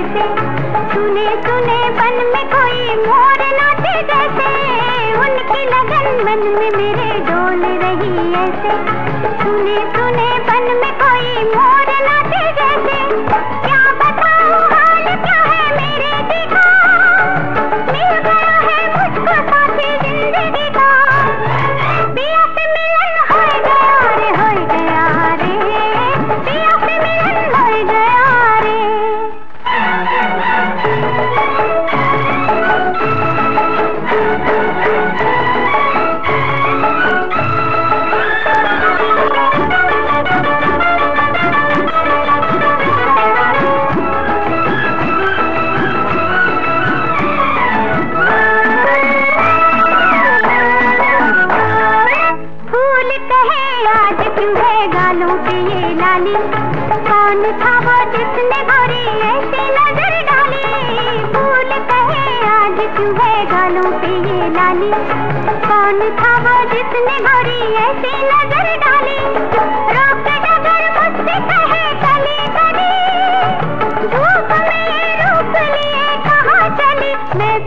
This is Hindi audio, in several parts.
ऐसे सुने सुने बन में कोई मोर नाचे जैसे। उनकी लगन मन में मेरे डोल रही ऐसे। है गालों पे ये लाली। कौन था वो जिसने गोरी ऐसी नज़र डाली? फूल कहे आज क्यों है गालों पे ये लाली? कौन था वो जिसने गोरी ऐसी नज़र डाली? रोक डगर मुझसे कहे धूप में रूप लिए कहाँ चली? मैं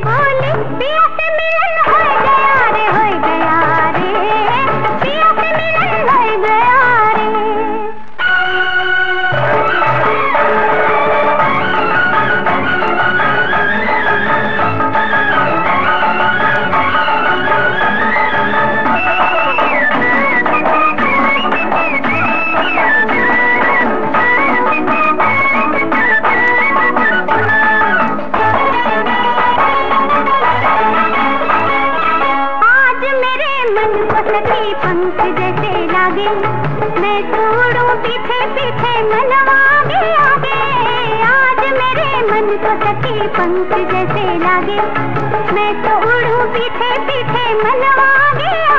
मन को पंख जैसे लागे। मैं तोड़ू पीछे पीछे मनवा आगे। आगे आज मेरे मन को पंख जैसे लागे। मैं तोड़ू पीछे पीछे मनवा आगे